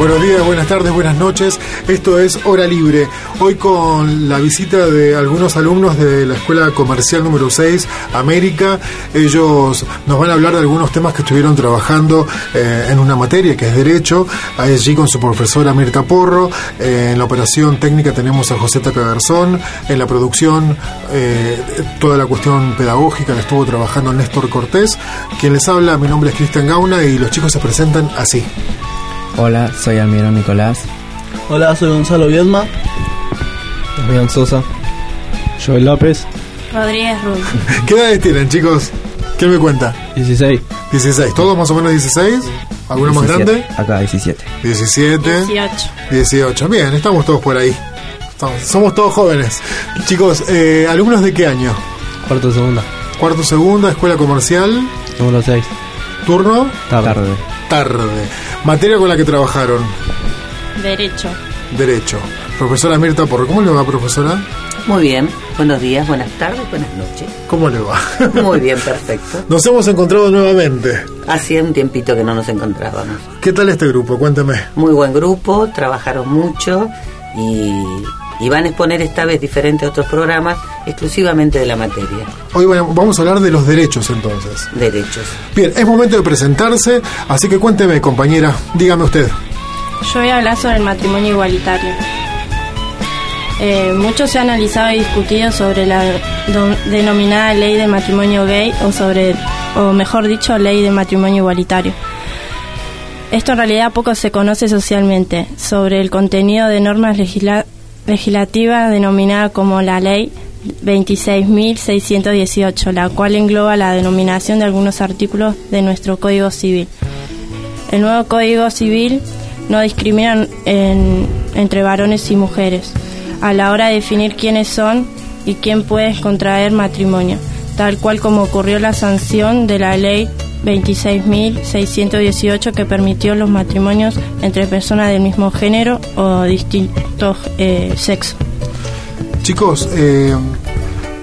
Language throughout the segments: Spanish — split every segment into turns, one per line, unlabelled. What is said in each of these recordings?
Buenos días, buenas tardes, buenas noches. Esto es Hora Libre. Hoy con la visita de algunos alumnos de la Escuela Comercial número 6, América. Ellos nos van a hablar de algunos temas que estuvieron trabajando eh, en una materia que es Derecho. Allí con su profesora Mirta Porro. Eh, en la operación técnica tenemos a José Garzón. En la producción, eh, toda la cuestión pedagógica la estuvo trabajando Néstor Cortés. Quien les habla, mi nombre es Cristian Gauna y los chicos se presentan así.
Hola, soy Almirón Nicolás.
Hola, soy Gonzalo Viedma.
Damián Sosa. Joel López.
Rodríguez Ruiz.
¿Qué edades tienen, chicos? ¿Quién me cuenta?
16.
16. ¿Todos más o menos 16? ¿Alguno más grande?
Acá, 17.
17.
18.
18. Bien, estamos todos por ahí. somos todos jóvenes. Chicos, eh, ¿alumnos de qué año?
Cuarto segunda.
Cuarto segunda, escuela comercial.
Número 6.
¿Turno?
Tarde.
Tarde. ¿Materia con la que trabajaron?
Derecho.
Derecho. Profesora Mirta Porro, ¿cómo le va, profesora?
Muy bien, buenos días, buenas tardes, buenas noches.
¿Cómo le va?
Muy bien, perfecto.
Nos hemos encontrado nuevamente.
Hacía un tiempito que no nos encontrábamos.
¿Qué tal este grupo? Cuénteme.
Muy buen grupo, trabajaron mucho y y van a exponer esta vez diferente a otros programas exclusivamente de la materia.
Hoy vamos a hablar de los derechos entonces.
Derechos.
Bien, es momento de presentarse, así que cuénteme compañera, dígame usted.
Yo voy a hablar sobre el matrimonio igualitario. Eh, mucho se ha analizado y discutido sobre la denominada ley de matrimonio gay o sobre, o mejor dicho, ley de matrimonio igualitario. Esto en realidad poco se conoce socialmente sobre el contenido de normas legislativas legislativa denominada como la Ley 26.618, la cual engloba la denominación de algunos artículos de nuestro Código Civil. El nuevo Código Civil no discrimina entre varones y mujeres a la hora de definir quiénes son y quién puede contraer matrimonio, tal cual como ocurrió la sanción de la Ley 26.618 que permitió los matrimonios entre personas del mismo género o distintos eh, sexos.
Chicos, eh,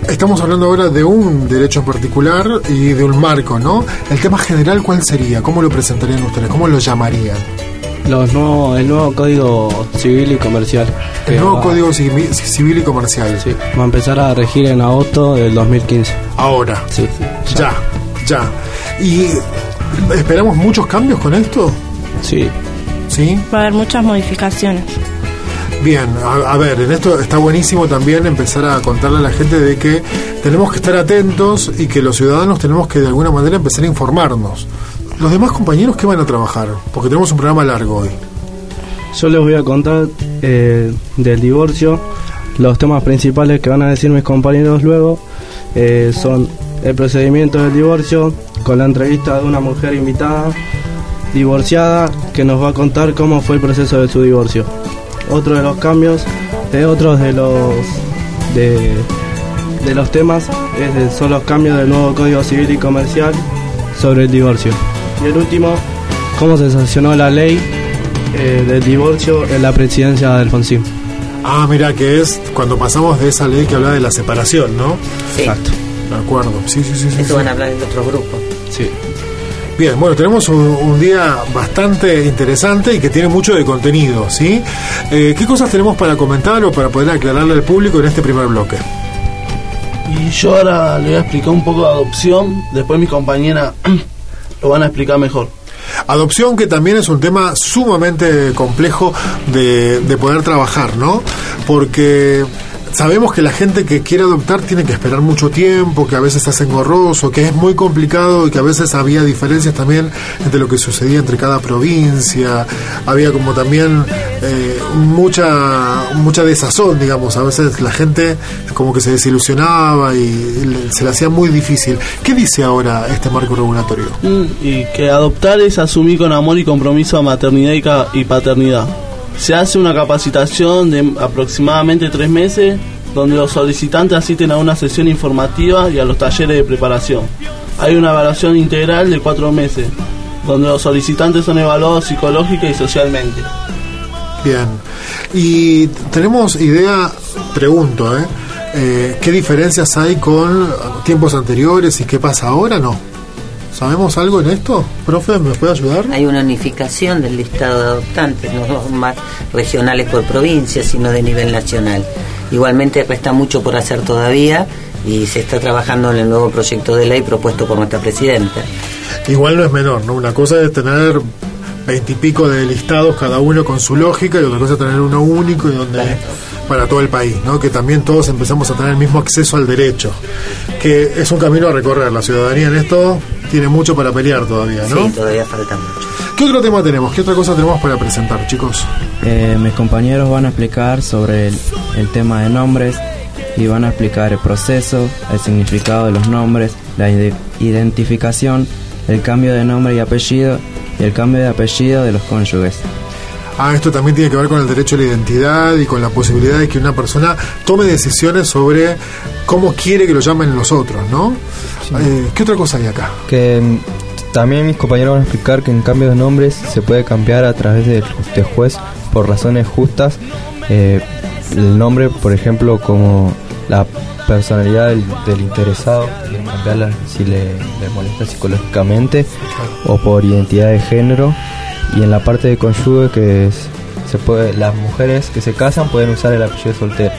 estamos hablando ahora de un derecho en particular y de un marco, ¿no? El tema general, ¿cuál sería? ¿Cómo lo presentarían ustedes? ¿Cómo lo llamarían?
Los nuevo, el nuevo Código Civil y Comercial.
El nuevo Código Civil y Comercial.
Sí, va a empezar a regir en agosto del 2015.
Ahora.
Sí.
Ya, ya. ¿Y esperamos muchos cambios con esto?
Sí.
¿Sí?
Va a haber muchas modificaciones.
Bien, a, ver, en esto está buenísimo también empezar a contarle a la gente de que tenemos que estar atentos y que los ciudadanos tenemos que de alguna manera empezar a informarnos. Los demás compañeros, ¿qué van a trabajar? Porque tenemos un programa largo hoy.
Yo les voy a contar eh, del divorcio. Los temas principales que van a decir mis compañeros luego eh, son el procedimiento del divorcio, con la entrevista de una mujer invitada, divorciada, que nos va a contar cómo fue el proceso de su divorcio. Otro de los cambios, de otros de los de, los temas, es son los cambios del nuevo Código Civil y Comercial sobre el divorcio. Y el último, cómo se sancionó la ley eh, del divorcio en la presidencia de Alfonsín.
Ah, mira, que es cuando pasamos de esa ley que habla de la separación, ¿no?
Exacto.
De acuerdo, sí, sí, sí.
Eso van a hablar en otro grupo.
Sí.
Bien, bueno, tenemos un, día bastante interesante y que tiene mucho de contenido, ¿sí? Eh, ¿Qué cosas tenemos para comentar o para poder aclararle al público en este primer bloque?
Y yo ahora le voy a explicar un poco de adopción, después mi compañera lo van a explicar mejor.
Adopción que también es un tema sumamente complejo de, de poder trabajar, ¿no? Porque sabemos que la gente que quiere adoptar tiene que esperar mucho tiempo, que a veces hace engorroso, que es muy complicado y que a veces había diferencias también entre lo que sucedía entre cada provincia, había como también eh, mucha mucha desazón, digamos, a veces la gente como que se desilusionaba y se le hacía muy difícil. ¿Qué dice ahora este marco regulatorio?
Mm, y que adoptar es asumir con amor y compromiso a maternidad y paternidad. Se hace una capacitación de aproximadamente tres meses donde los solicitantes asisten a una sesión informativa y a los talleres de preparación. Hay una evaluación integral de cuatro meses, donde los solicitantes son evaluados psicológica y socialmente.
Bien. Y tenemos idea, pregunto, ¿eh? Eh, ¿qué diferencias hay con tiempos anteriores y qué pasa ahora? No. ¿Sabemos algo en esto? Profe, ¿me puede ayudar?
Hay una unificación del listado de adoptantes, no más regionales por provincia, sino de nivel nacional. Igualmente resta mucho por hacer todavía y se está trabajando en el nuevo proyecto de ley propuesto por nuestra presidenta.
Igual no es menor, ¿no? Una cosa es tener veintipico de listados, cada uno con su lógica, y otra cosa es tener uno único y donde para todo el país, ¿no? Que también todos empezamos a tener el mismo acceso al derecho, que es un camino a recorrer. La ciudadanía en esto tiene mucho para pelear todavía, ¿no?
Sí, todavía falta mucho.
¿Qué otro tema tenemos? ¿Qué otra cosa tenemos para presentar, chicos?
Eh, mis compañeros van a explicar sobre el, el tema de nombres y van a explicar el proceso, el significado de los nombres, la ide- identificación, el cambio de nombre y apellido y el cambio de apellido de los cónyuges.
Ah, esto también tiene que ver con el derecho a la identidad y con la posibilidad de que una persona tome decisiones sobre cómo quiere que lo llamen los otros, ¿no? Eh, ¿Qué otra cosa hay acá?
Que mm, también mis compañeros van a explicar que en cambio de nombres se puede cambiar a través del juez por razones justas. Eh, el nombre, por ejemplo, como la personalidad del, del interesado, cambiarla si le, le molesta psicológicamente, o por identidad de género. Y en la parte de conyugue, que es, se puede, las mujeres que se casan pueden usar el apellido soltero,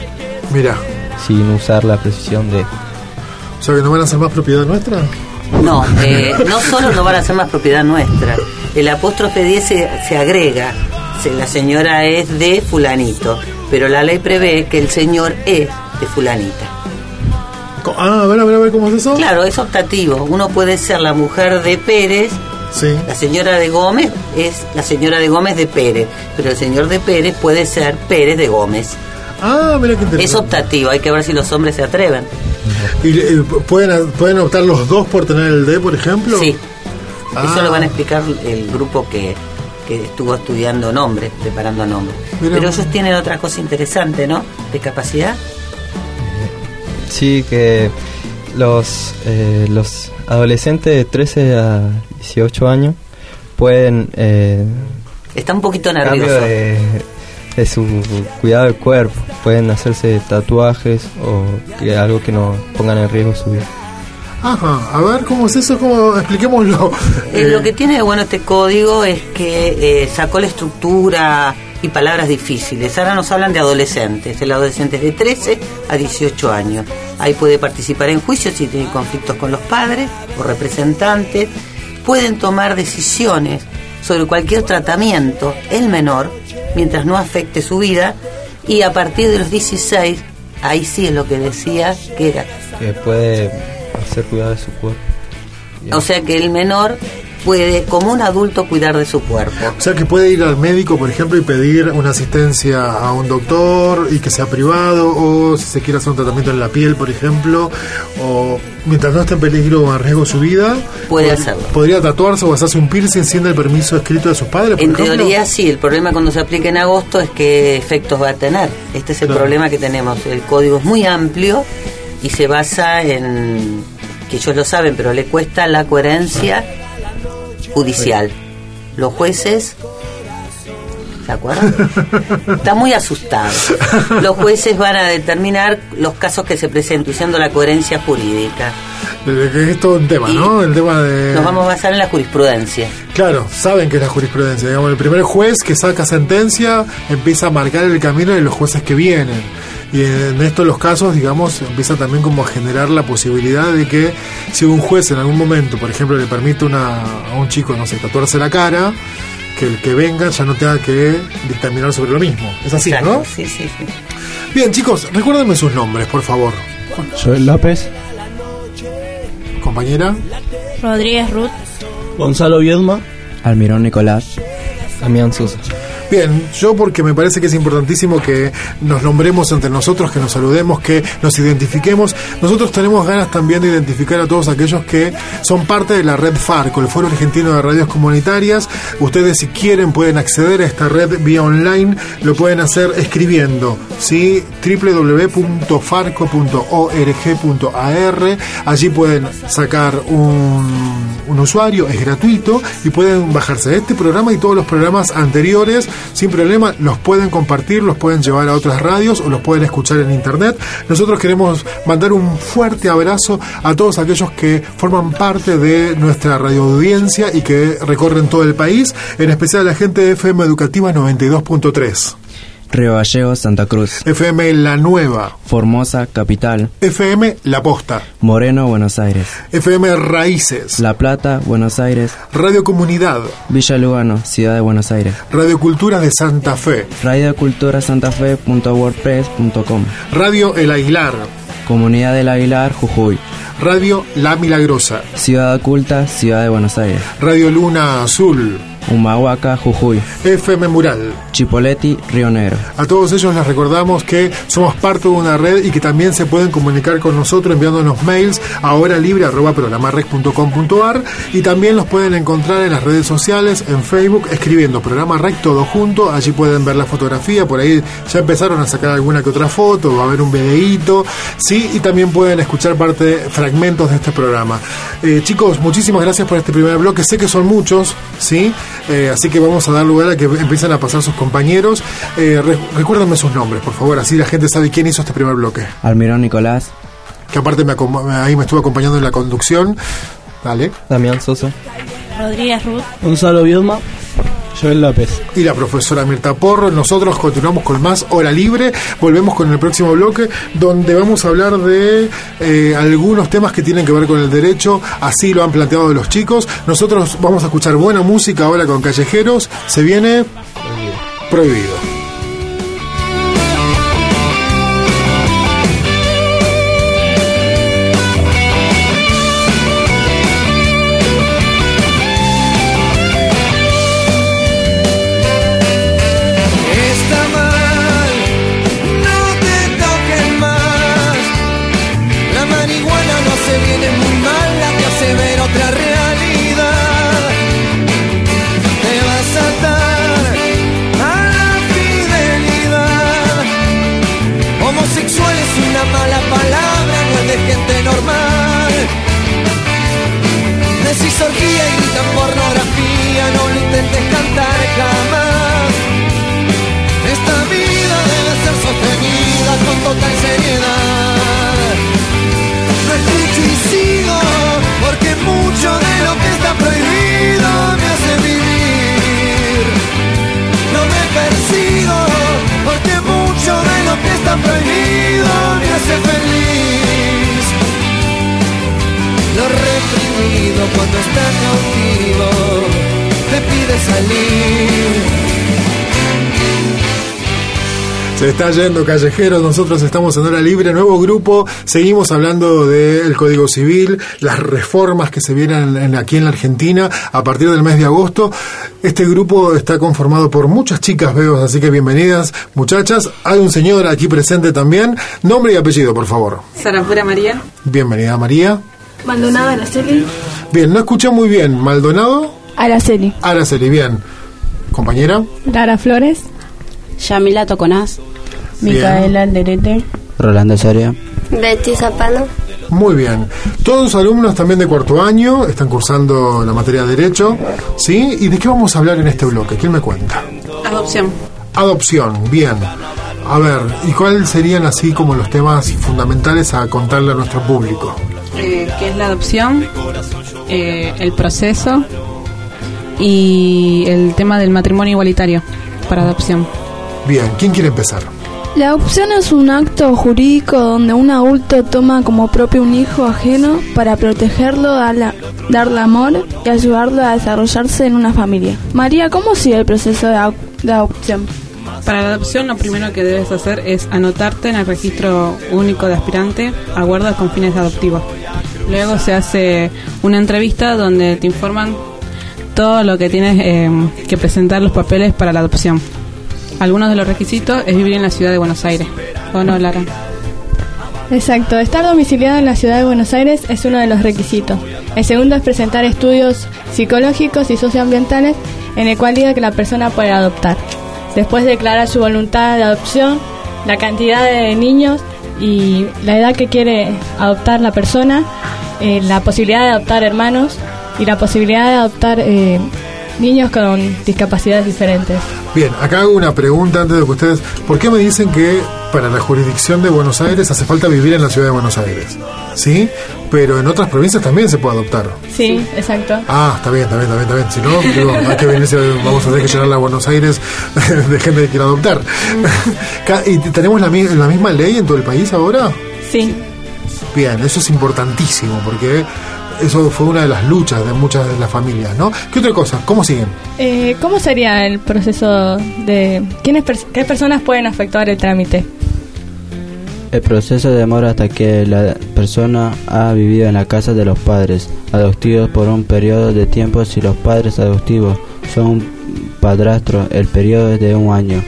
Mira,
sin usar la precisión de
o sea que no van a ser más propiedad nuestra.
No, eh, no solo no van a ser más propiedad nuestra, el apóstrofe 10 se, se agrega, se- la señora es de fulanito, pero la ley prevé que el señor es de fulanita.
Ah, a ver, a ver, a ver, ¿cómo es eso?
Claro, es optativo, uno puede ser la mujer de Pérez,
Sí.
la señora de Gómez es la señora de Gómez de Pérez, pero el señor de Pérez puede ser Pérez de Gómez.
Ah, mira qué interesante.
Es optativo, hay que ver si los hombres se atreven.
¿Y eh, pueden, pueden optar los dos por tener el D, por ejemplo?
Sí,
Ah.
eso lo van a explicar el grupo que, que estuvo estudiando nombres, preparando nombres.
Mira.
Pero ellos tienen otra cosa interesante, ¿no? De capacidad.
Sí, que los, eh, los adolescentes de 13 a 18 años pueden, eh,
Está un poquito
cambio
nervioso.
de, de su cuidado del cuerpo, pueden hacerse tatuajes o que algo que no pongan en riesgo su vida.
Ajá, a ver, ¿cómo es eso? ¿Cómo? Expliquémoslo.
Eh,
Eh,
lo que tiene de bueno este código es que eh, sacó la estructura y palabras difíciles. Ahora nos hablan de adolescentes. El adolescente es de 13 a 18 años. Ahí puede participar en juicios si tiene conflictos con los padres o representantes. Pueden tomar decisiones sobre cualquier tratamiento, el menor, mientras no afecte su vida. Y a partir de los 16, ahí sí es lo que decía que era
Que puede hacer cuidado de su cuerpo.
O sea que el menor puede, como un adulto, cuidar de su cuerpo.
O sea que puede ir al médico, por ejemplo, y pedir una asistencia a un doctor y que sea privado, o si se quiere hacer un tratamiento en la piel, por ejemplo, o mientras no esté en peligro o en riesgo su vida,
Puede
pod-
hacerlo.
Podría tatuarse o hacerse un piercing sin el permiso escrito de sus padres, por
En
ejemplo.
teoría sí, el problema cuando se aplique en agosto es qué efectos va a tener. Este es el
Claro.
problema que tenemos. El código es muy amplio y se basa en, que ellos lo saben, pero le cuesta la coherencia judicial. Los jueces... ¿Se acuerdan? Está muy asustado. Los jueces van a determinar los casos que se presenten usando la coherencia jurídica.
Eh, es todo un tema,
Y
¿no? El tema de...
Nos vamos a basar en la jurisprudencia.
Claro, saben que es la jurisprudencia. Digamos, el primer juez que saca sentencia empieza a marcar el camino de los jueces que vienen. Y en estos los casos, digamos, empieza también como a generar la posibilidad de que si un juez en algún momento, por ejemplo, le permite una, a un chico, no sé, tatuarse la cara, que el que venga ya no tenga que dictaminar sobre lo mismo. Es así,
Exacto,
¿no?
Sí, sí, sí.
Bien, chicos, recuérdenme sus nombres, por favor.
Joel López,
Compañera.
Rodríguez Ruth,
Gonzalo Viedma,
Almirón Nicolás,
Damián Sosa.
Bien, yo porque me parece que es importantísimo que nos nombremos entre nosotros, que nos saludemos, que nos identifiquemos. Nosotros tenemos ganas también de identificar a todos aquellos que son parte de la red FARCO, el Foro Argentino de Radios Comunitarias. Ustedes si quieren pueden acceder a esta red vía online, lo pueden hacer escribiendo, ¿sí? www.farco.org.ar. Allí pueden sacar un, un usuario, es gratuito y pueden bajarse este programa y todos los programas anteriores sin problema, los pueden compartir, los pueden llevar a otras radios o los pueden escuchar en internet. Nosotros queremos mandar un fuerte abrazo a todos aquellos que forman parte de nuestra radio audiencia y que recorren todo el país, en especial a la gente de FM Educativa 92.3.
Río Gallegos, Santa Cruz.
FM La Nueva.
Formosa, Capital.
FM La Posta.
Moreno, Buenos Aires.
FM Raíces.
La Plata, Buenos Aires.
Radio Comunidad.
Villa Lugano, Ciudad de Buenos Aires.
Radio Cultura de Santa Fe.
Radio Cultura Santa Fe.wordpress.com.
Radio El Aguilar.
Comunidad del Aguilar, Jujuy.
Radio La Milagrosa.
Ciudad Oculta, Ciudad de Buenos Aires.
Radio Luna Azul.
Humahuaca, Jujuy.
FM Mural.
Chipoleti, Río Negro.
A todos ellos les recordamos que somos parte de una red y que también se pueden comunicar con nosotros enviándonos mails a horalibre.programarec.com.ar y también los pueden encontrar en las redes sociales, en Facebook, escribiendo Programa Rec todo junto. Allí pueden ver la fotografía, por ahí ya empezaron a sacar alguna que otra foto, va a haber un videíto, sí, y también pueden escuchar parte de fragmentos de este programa. Eh, chicos, muchísimas gracias por este primer bloque. Sé que son muchos, ¿sí? Eh, así que vamos a dar lugar a que empiecen a pasar sus compañeros. Eh, recuérdenme sus nombres, por favor, así la gente sabe quién hizo este primer bloque.
Almirón Nicolás.
Que aparte me, ahí me estuvo acompañando en la conducción. Dale.
Damián Sosa.
Rodríguez Ruth.
Gonzalo Bielma. Joel López.
Y la profesora Mirta Porro. Nosotros continuamos con más Hora Libre. Volvemos con el próximo bloque, donde vamos a hablar de eh, algunos temas que tienen que ver con el derecho. Así lo han planteado los chicos. Nosotros vamos a escuchar buena música ahora con Callejeros. Se viene prohibido. está yendo callejeros, nosotros estamos en hora libre, nuevo grupo, seguimos hablando del Código Civil, las reformas que se vienen aquí en la Argentina a partir del mes de agosto. Este grupo está conformado por muchas chicas, veo, así que bienvenidas muchachas. Hay un señor aquí presente también. Nombre y apellido, por favor.
Sarapura María.
Bienvenida María.
Maldonado Araceli.
Bien, no escuché muy bien. Maldonado.
Araceli.
Araceli, bien. Compañera.
Lara Flores.
Yamila Toconás.
Micaela Alderete.
Rolando Soria.
Betty Zapano.
Muy bien. Todos alumnos también de cuarto año están cursando la materia de Derecho. ¿Sí? ¿Y de qué vamos a hablar en este bloque? ¿Quién me cuenta?
Adopción.
Adopción, bien. A ver, ¿y cuáles serían así como los temas fundamentales a contarle a nuestro público?
Eh, ¿Qué es la adopción? Eh, el proceso y el tema del matrimonio igualitario para adopción.
Bien, ¿quién quiere empezar?
La adopción es un acto jurídico donde un adulto toma como propio un hijo ajeno para protegerlo, darle amor y ayudarlo a desarrollarse en una familia. María, ¿cómo sigue el proceso de, adopción?
Para la adopción lo primero que debes hacer es anotarte en el registro único de aspirante a guarda con fines adoptivos. Luego se hace una entrevista donde te informan todo lo que tienes eh, que presentar los papeles para la adopción. Algunos de los requisitos es vivir en la ciudad de Buenos Aires. ¿O no, Lara?
Exacto, estar domiciliado en la ciudad de Buenos Aires es uno de los requisitos. El segundo es presentar estudios psicológicos y socioambientales en el cual diga que la persona puede adoptar. Después declarar su voluntad de adopción, la cantidad de niños y la edad que quiere adoptar la persona, eh, la posibilidad de adoptar hermanos y la posibilidad de adoptar eh, niños con discapacidades diferentes.
Bien, acá hago una pregunta antes de que ustedes... ¿Por qué me dicen que para la jurisdicción de Buenos Aires hace falta vivir en la ciudad de Buenos Aires? ¿Sí? Pero en otras provincias también se puede adoptar.
Sí, exacto.
Ah, está bien, está bien, está bien, Si no, digo, hay que venirse, vamos a tener que llenar a Buenos Aires de gente que quiere adoptar. ¿Y tenemos la, la misma ley en todo el país ahora?
Sí.
Bien, eso es importantísimo porque eso fue una de las luchas de muchas de las familias, ¿no? ¿Qué otra cosa? ¿Cómo siguen?
Eh, ¿Cómo sería el proceso de... ¿quiénes, ¿Qué personas pueden afectar el trámite?
El proceso demora hasta que la persona ha vivido en la casa de los padres adoptivos por un periodo de tiempo. Si los padres adoptivos son padrastros, el periodo es de un año.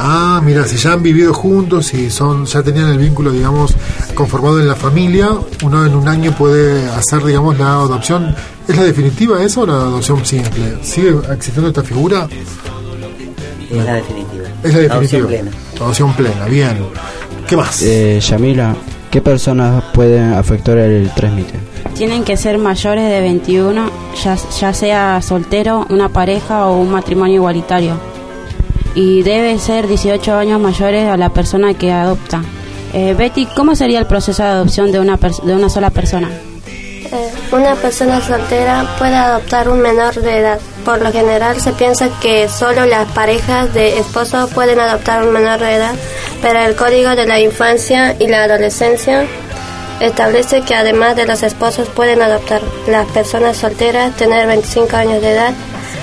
Ah, mira, si ya han vivido juntos y son, ya tenían el vínculo, digamos, conformado en la familia, uno en un año puede hacer, digamos, la adopción. ¿Es la definitiva eso o la adopción simple? ¿Sigue existiendo esta figura?
Es la definitiva.
Es la definitiva. Adopción plena. Adopción plena, bien. ¿Qué más?
Eh, Yamila, ¿qué personas pueden afectar el trámite?
Tienen que ser mayores de 21, ya, ya sea soltero, una pareja o un matrimonio igualitario y debe ser 18 años mayores a la persona que adopta. Eh, Betty, ¿cómo sería el proceso de adopción de una, de una sola persona?
Eh, una persona soltera puede adoptar un menor de edad. Por lo general se piensa que solo las parejas de esposos pueden adoptar un menor de edad, pero el Código de la Infancia y la Adolescencia establece que además de los esposos pueden adoptar las personas solteras, tener 25 años de edad,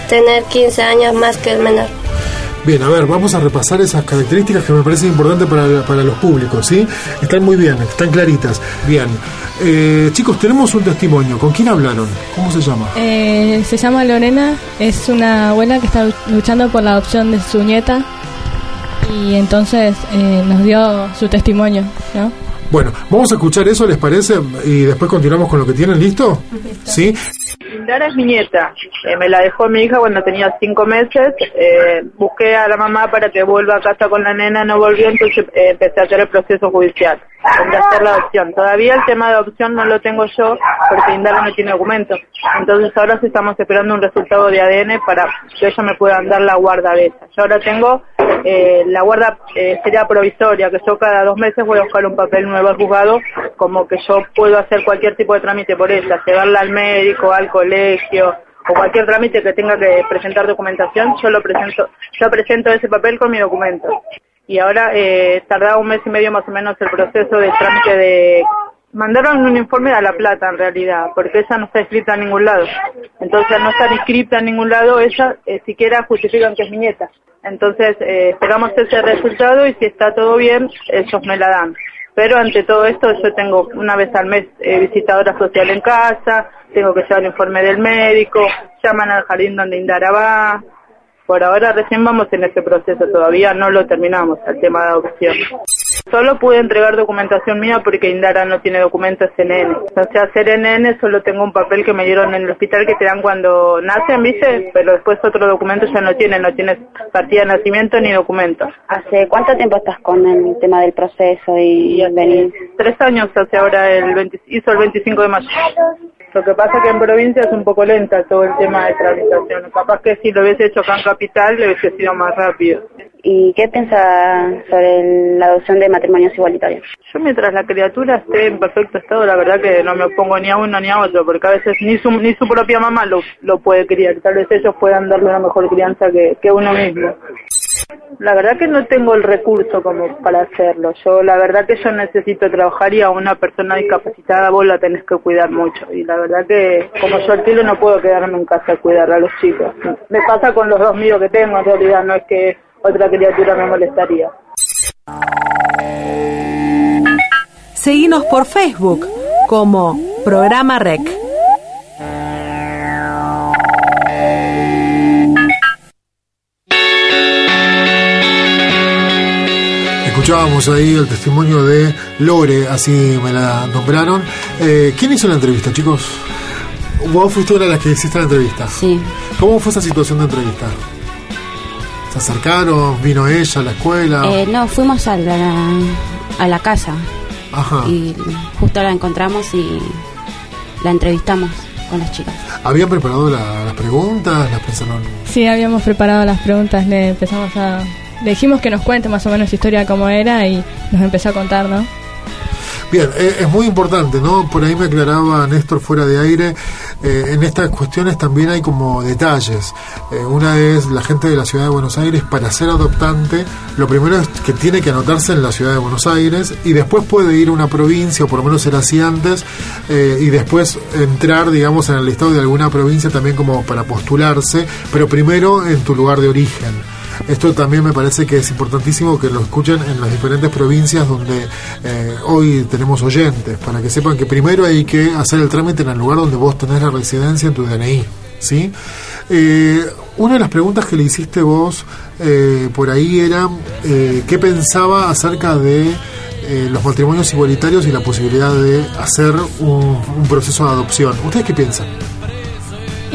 tener 15 años más que el menor.
Bien, a ver, vamos a repasar esas características que me parecen importantes para, para los públicos, ¿sí? Están muy bien, están claritas. Bien. Eh, chicos, tenemos un testimonio. ¿Con quién hablaron? ¿Cómo se llama?
Eh, se llama Lorena, es una abuela que está luchando por la adopción de su nieta y entonces eh, nos dio su testimonio, ¿no?
Bueno, vamos a escuchar eso, ¿les parece? Y después continuamos con lo que tienen, ¿listo? ¿Sí?
Dara es mi nieta. Eh, me la dejó mi hija cuando tenía cinco meses. Eh, busqué a la mamá para que vuelva a casa con la nena, no volvió, entonces eh, empecé a hacer el proceso judicial, de hacer la adopción. Todavía el tema de adopción no lo tengo yo porque Indara no tiene documentos. Entonces ahora sí estamos esperando un resultado de ADN para que ella me pueda dar la guarda de esa. Yo ahora tengo la guarda sería provisoria, que yo cada dos meses voy a buscar un papel nuevo al juzgado, como que yo puedo hacer cualquier tipo de trámite por ella, llevarla al médico, al colegio o cualquier trámite que tenga que presentar documentación, yo lo presento, yo presento ese papel con mi documento. Y ahora eh, tardaba un mes y medio más o menos el proceso del trámite de mandaron un informe a La Plata en realidad, porque ella no está escrita en ningún lado. Entonces, al no estar inscrita en ningún lado, ella eh, siquiera justifican que es mi nieta. Entonces, eh, esperamos ese resultado y si está todo bien, ellos me la dan. Pero ante todo esto, yo tengo una vez al mes eh, visitadora social en casa, tengo que llevar el informe del médico, llaman al jardín donde Indara va. Por ahora recién vamos en ese proceso, todavía no lo terminamos, el tema de adopción. Solo pude entregar documentación mía porque Indara no tiene documentos NN. O sea, hacer NN solo tengo un papel que me dieron en el hospital que te dan cuando nacen, ¿viste? Pero después otro documento ya no tiene, no tienes partida de nacimiento ni documentos.
¿Hace cuánto tiempo estás con el tema del proceso y, venir?
Tres años hace ahora, el hizo el 25 de mayo. Lo que pasa que en provincia es un poco lenta todo el tema de tramitación. Capaz que si lo hubiese hecho acá en capital le hubiese sido más rápido.
¿Y qué piensa sobre la adopción de matrimonios igualitarios?
Yo mientras la criatura esté en perfecto estado, la verdad que no me opongo ni a uno ni a otro, porque a veces ni su, ni su propia mamá lo, lo puede criar. Tal vez ellos puedan darle una mejor crianza que, que uno mismo. La verdad que no tengo el recurso como para hacerlo. Yo, la verdad que yo necesito trabajar y a una persona discapacitada vos la tenés que cuidar mucho. Y la verdad que como yo alquilo no puedo quedarme en casa a cuidar a los chicos. Me pasa con los dos míos que tengo, en realidad no es que otra criatura me molestaría.
Seguimos por Facebook como Programa Rec.
Escuchábamos ahí el testimonio de Lore, así me la nombraron. Eh, ¿Quién hizo la entrevista, chicos? Vos fuiste una de las que hiciste la entrevista.
Sí.
¿Cómo fue esa situación de entrevista? ¿Se acercaron? ¿Vino ella a la escuela?
Eh, no, fuimos a la, a la casa
Ajá.
y justo la encontramos y la entrevistamos con las chicas.
¿Habían preparado la- las preguntas? ¿Las pensaron?
Sí, habíamos preparado las preguntas, le empezamos a... Le dijimos que nos cuente más o menos su historia cómo era y nos empezó a contar, ¿no?
Bien, eh, es muy importante, ¿no? Por ahí me aclaraba Néstor fuera de aire. eh, en estas cuestiones también hay como detalles. Eh, una es la gente de la ciudad de Buenos Aires, para ser adoptante, lo primero es que tiene que anotarse en la ciudad de Buenos Aires y después puede ir a una provincia, o por lo menos era así antes, y después entrar, digamos, en el listado de alguna provincia también como para postularse, pero primero en tu lugar de origen. Esto también me parece que es importantísimo que lo escuchen en las diferentes provincias donde eh, hoy tenemos oyentes, para que sepan que primero hay que hacer el trámite en el lugar donde vos tenés la residencia en tu DNI. ¿sí? Eh, una de las preguntas que le hiciste vos eh, por ahí era eh, qué pensaba acerca de eh, los matrimonios igualitarios y la posibilidad de hacer un, un proceso de adopción. ¿Ustedes qué piensan?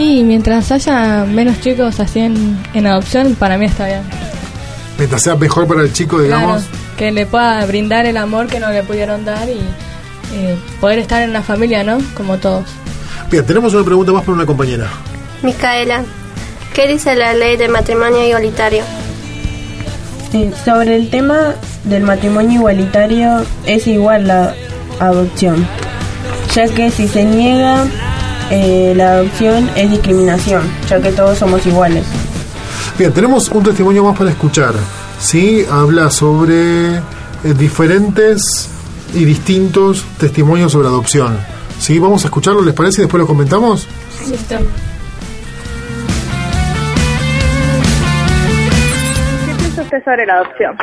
Y mientras haya menos chicos así en, en adopción, para mí está bien.
Mientras sea mejor para el chico, digamos.
Claro, que le pueda brindar el amor que no le pudieron dar y eh, poder estar en la familia, ¿no? Como todos.
Bien, tenemos una pregunta más para una compañera.
Micaela, ¿qué dice la ley de matrimonio igualitario?
Sí, sobre el tema del matrimonio igualitario es igual la adopción, ya que si se niega eh, la adopción es discriminación, ya que todos somos iguales.
Bien, tenemos un testimonio más para escuchar. Sí, habla sobre eh, diferentes y distintos testimonios sobre adopción. Sí, vamos a escucharlo, ¿les parece? Y después lo comentamos.
¿Qué piensa usted sobre la adopción?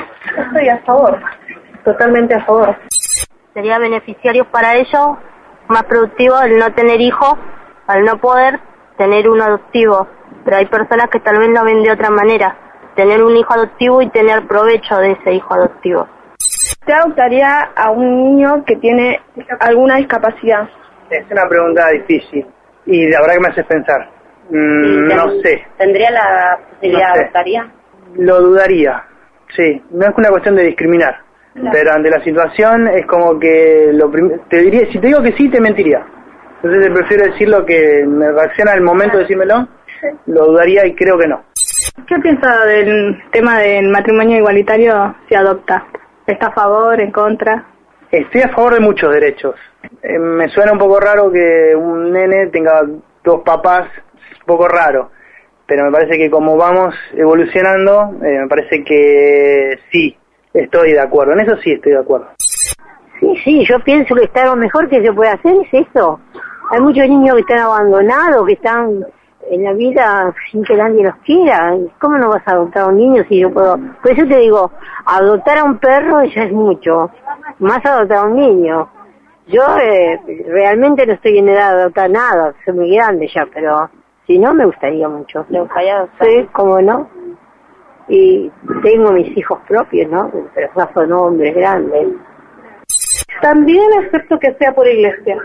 Estoy a favor, totalmente a favor.
sería beneficiario para ellos, más productivo el no tener hijos, al no poder tener uno adoptivo. Pero hay personas que tal vez lo ven de otra manera, tener un hijo adoptivo y tener provecho de ese hijo adoptivo.
¿Usted adoptaría a un niño que tiene alguna discapacidad?
Es una pregunta difícil y la verdad que me haces pensar. Mm, no sé,
¿Tendría la
posibilidad, No sé.
adoptaría?
lo dudaría. Sí, no es una cuestión de discriminar, pero ante la situación es como que lo prim- te diría, si te digo que sí, te mentiría. Entonces prefiero decir lo que me reacciona al momento de decírmelo, lo dudaría y creo que no.
¿Qué piensa del tema del matrimonio igualitario si adopta? ¿Está a favor, en contra?
Estoy a favor de muchos derechos. Eh, me suena un poco raro que un nene tenga dos papás, es un poco raro. Pero me parece que como vamos evolucionando, eh, me parece que sí, estoy de acuerdo. En eso sí estoy de acuerdo.
Sí, sí, yo pienso que está lo mejor que se puede hacer es eso. Hay muchos niños que están abandonados, que están en la vida sin que nadie los quiera. ¿Cómo no vas a adoptar a un niño si yo puedo? Por eso te digo, adoptar a un perro ya es mucho, más adoptar a un niño. Yo eh, realmente no estoy en edad de adoptar nada, soy muy grande ya, pero si no me gustaría mucho. Sí, cómo no. Y tengo mis hijos propios, ¿no? Pero ya son hombres grandes.
También acepto que sea por iglesia.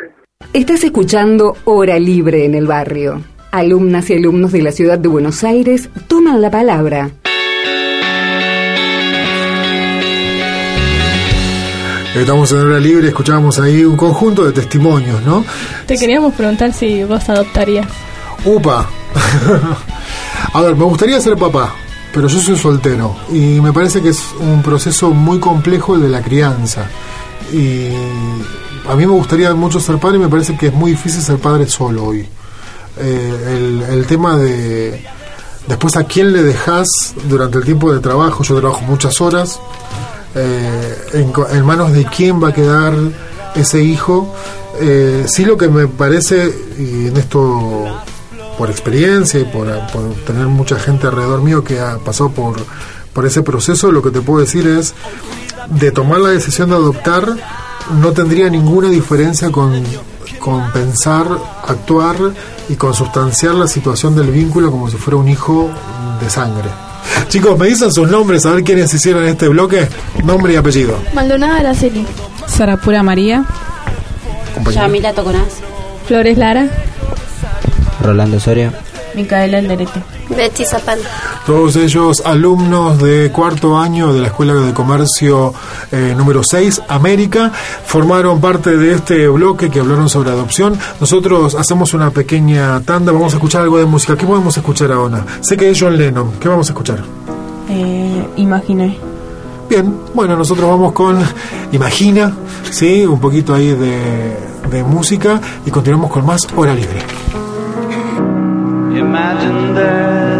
Estás escuchando Hora Libre en el barrio. Alumnas y alumnos de la ciudad de Buenos Aires toman la palabra.
Estamos en hora libre, escuchábamos ahí un conjunto de testimonios, ¿no?
Te queríamos preguntar si vos adoptarías.
Upa. A ver, me gustaría ser papá, pero yo soy soltero y me parece que es un proceso muy complejo el de la crianza. Y a mí me gustaría mucho ser padre y me parece que es muy difícil ser padre solo hoy. Eh, el, tema de después a quién le dejas durante el tiempo de trabajo, yo trabajo muchas horas, eh, en, en manos de quién va a quedar ese hijo. Eh, sí lo que me parece, y en esto por experiencia y por, por tener mucha gente alrededor mío que ha pasado por, por ese proceso, lo que te puedo decir es, de tomar la decisión de adoptar, no tendría ninguna diferencia con, con pensar, actuar y consustanciar la situación del vínculo como si fuera un hijo de sangre. Chicos, me dicen sus nombres, a ver quiénes hicieron este bloque. Nombre y apellido.
Maldonada Araceli.
Sarapura María.
Yamila Toconaz.
Flores Lara.
Rolando Soria.
Micaela Alderete.
Betty Zapata.
Todos ellos alumnos de cuarto año de la Escuela de Comercio eh, número 6, América, formaron parte de este bloque que hablaron sobre adopción. Nosotros hacemos una pequeña tanda, vamos a escuchar algo de música. ¿Qué podemos escuchar ahora? Sé que es John Lennon. ¿Qué vamos a escuchar?
Eh, imaginé.
Bien, bueno, nosotros vamos con Imagina, ¿sí? Un poquito ahí de, de música y continuamos con más Hora Libre.
Imagine there's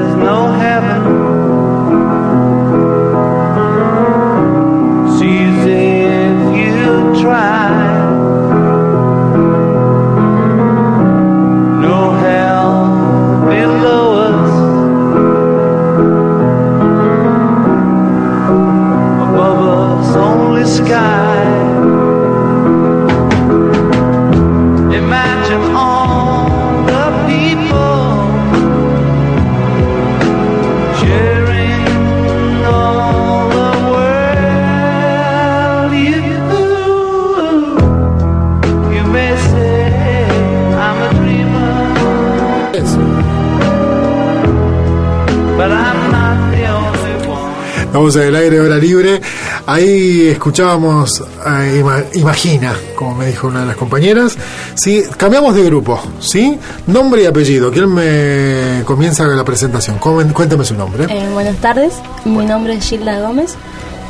Vamos al aire, hora libre. Ahí escuchábamos eh, Ima- Imagina, como me dijo una de las compañeras. ¿sí? Cambiamos de grupo, ¿sí? Nombre y apellido. ¿Quién me comienza la presentación? Cuéntame su nombre.
Eh, buenas tardes, mi nombre es Gilda Gómez,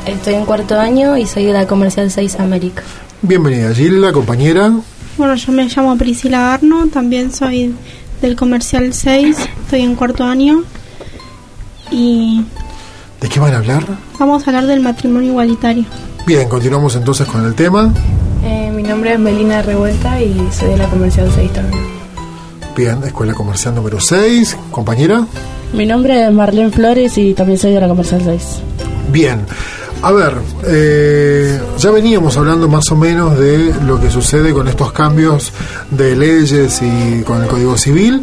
estoy en cuarto año y soy de la Comercial 6 América.
Bienvenida, Gilda, compañera.
Bueno, yo me llamo Priscila Arno, también soy del Comercial 6, estoy en cuarto año y
¿De qué van a hablar?
vamos a hablar del matrimonio igualitario.
Bien, continuamos entonces con el tema.
Eh, mi nombre es Melina Revuelta y soy de la Comercial 6 también.
Bien, Escuela Comercial número 6. Compañera.
Mi nombre es Marlene Flores y también soy de la Comercial 6.
Bien. A ver, eh, ya veníamos hablando más o menos de lo que sucede con estos cambios de leyes y con el Código Civil.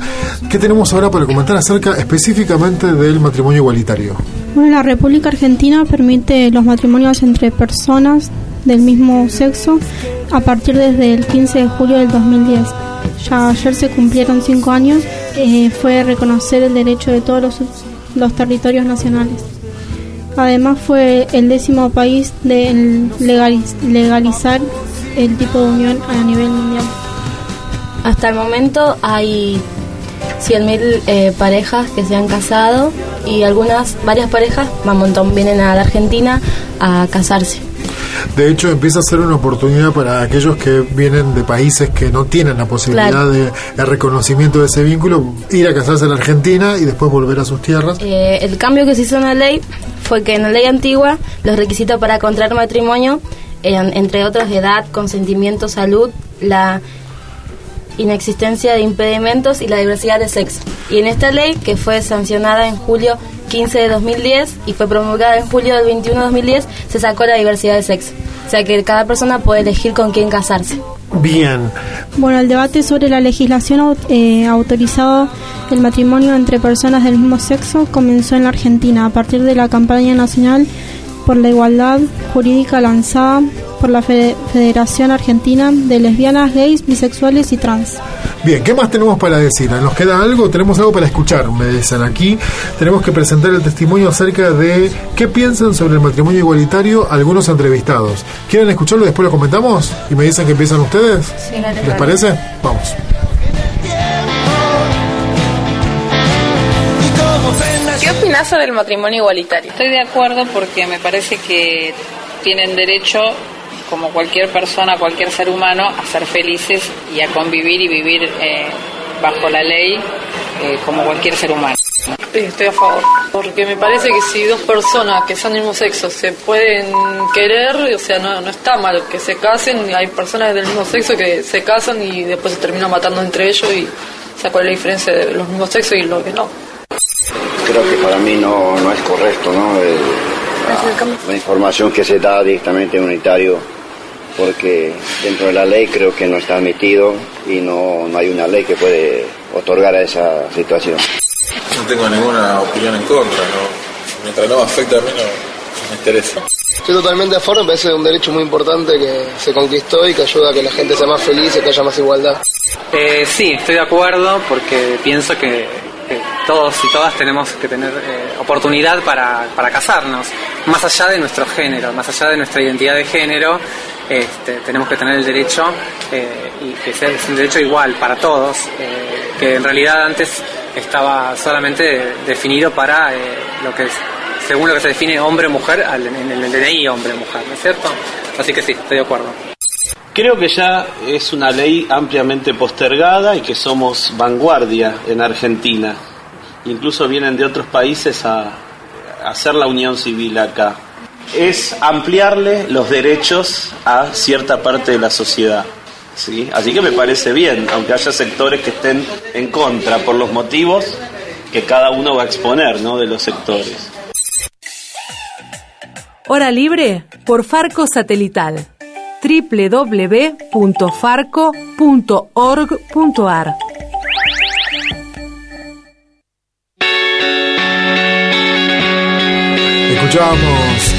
¿Qué tenemos ahora para comentar acerca específicamente del matrimonio igualitario?
Bueno, la República Argentina permite los matrimonios entre personas del mismo sexo a partir desde el 15 de julio del 2010. Ya ayer se cumplieron cinco años, eh, fue reconocer el derecho de todos los, los territorios nacionales. Además fue el décimo país de legaliz- legalizar el tipo de unión a nivel mundial.
Hasta el momento hay 100.000 eh, parejas que se han casado y algunas, varias parejas, un montón, vienen a la Argentina a casarse.
De hecho, empieza a ser una oportunidad para aquellos que vienen de países que no tienen la posibilidad
Claro.
de, de reconocimiento de ese vínculo, ir a casarse en la Argentina y después volver a sus tierras.
Eh, el cambio que se hizo en la ley fue que en la ley antigua los requisitos para contraer matrimonio eran, entre otros, edad, consentimiento, salud, la inexistencia de impedimentos y la diversidad de sexo. Y en esta ley, que fue sancionada en julio 15 de 2010 y fue promulgada en julio del 21 de 2010, se sacó la diversidad de sexo. O sea que cada persona puede elegir con quién casarse.
Bien.
Bueno, el debate sobre la legislación eh, autorizado el matrimonio entre personas del mismo sexo comenzó en la Argentina a partir de la campaña nacional por la igualdad jurídica lanzada por la Fe- Federación Argentina de Lesbianas, Gays, Bisexuales y Trans.
Bien, ¿qué más tenemos para decir? ¿Nos queda algo? Tenemos algo para escuchar, me dicen aquí. Tenemos que presentar el testimonio acerca de qué piensan sobre el matrimonio igualitario algunos entrevistados. ¿Quieren escucharlo y después lo comentamos? ¿Y me dicen que empiezan ustedes?
Sí,
¿Les parece? Vamos.
¿Qué opinas sobre el matrimonio igualitario? Estoy de acuerdo porque me parece que tienen derecho, como cualquier persona, cualquier ser humano, a ser felices y a convivir y vivir eh, bajo la ley eh, como cualquier ser humano.
Estoy a favor, porque me parece que si dos personas que son del mismo sexo se pueden querer, o sea, no, no está mal que se casen, hay personas del mismo sexo que se casan y después se terminan matando entre ellos y o sea, cuál es la diferencia de los mismos sexos y lo que no.
Creo que para mí no, no es correcto, ¿no? El- la, la información que se da directamente unitario, porque dentro de la ley creo que no está admitido y no, no hay una ley que puede otorgar a esa situación.
No tengo ninguna opinión en contra, ¿no?
mientras no me afecte a mí no me interesa.
Estoy totalmente a favor, me parece un derecho muy importante que se conquistó y que ayuda a que la gente sea más feliz y que haya más igualdad.
Eh, sí, estoy de acuerdo porque pienso que, que todos y todas tenemos que tener eh, oportunidad para, para casarnos, más allá de nuestro género, más allá de nuestra identidad de género, este, tenemos que tener el derecho eh, y que sea un derecho igual para todos, eh, que en realidad antes estaba solamente definido para eh, lo que es, según lo que se define hombre-mujer en el DNI hombre-mujer, ¿no es cierto? Así que sí, estoy de acuerdo.
Creo que ya es una ley ampliamente postergada y que somos vanguardia en Argentina. Incluso vienen de otros países a hacer la unión civil acá. Es ampliarle los derechos a cierta parte de la sociedad. ¿sí? Así que me parece bien, aunque haya sectores que estén en contra por los motivos que cada uno va a exponer ¿no? de los sectores.
Hora libre por Farco Satelital www.farco.org.ar
Escuchábamos,